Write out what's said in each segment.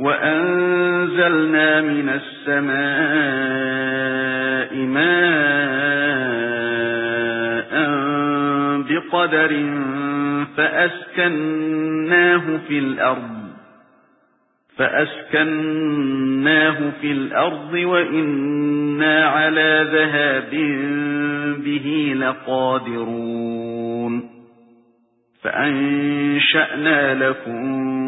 وَأَنزَلْنَا مِنَ السَّمَاءِ مَاءً بِقَدَرٍ فَأَسْكَنَّاهُ فِي الْأَرْضِ فَأَسْكَنَّاهُ فِي الْأَرْضِ وَإِنَّا عَلَى ذَهَابٍ بِهِ لَقَادِرُونَ. فَأَنشَأْنَا لَكُم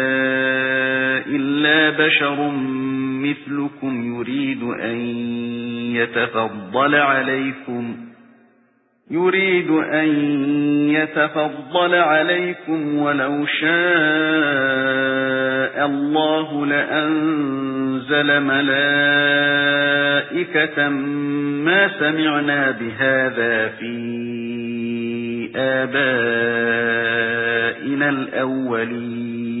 إِلَّا بَشَرٌ مِثْلُكُمْ يُرِيدُ أَن يَتَفَضَّلَ عَلَيْكُمْ يُرِيدُ أَن يَتَفَضَّلَ عَلَيْكُمْ وَلَوْ شَاءَ اللَّهُ لَأَنزَلَ مَلَائِكَةً مَا سَمِعْنَا بِهَذَا فِي آبَائِنَا الْأَوَّلِينَ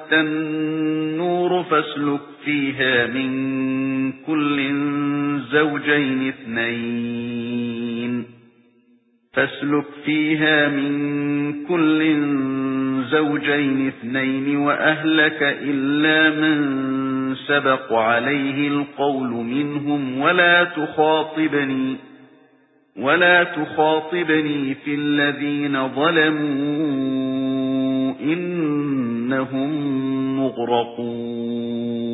النُّورُ فَاسْلُكْ فِيهَا مِن كُلٍّ زَوْجَيْنِ اثْنَيْنِ. فَاسْلُكْ فِيهَا مِن كُلٍّ زَوْجَيْنِ اثْنَيْنِ وَأَهْلَكَ إِلَّا مَن سَبَقَ عَلَيْهِ الْقَوْلُ مِنْهُمْ. وَلَا تُخَاطِبْنِي وَلَا تُخَاطِبْنِي فِي الَّذِينَ ظَلَمُوا. إِنَّهُمْ مُغْرَقُونَ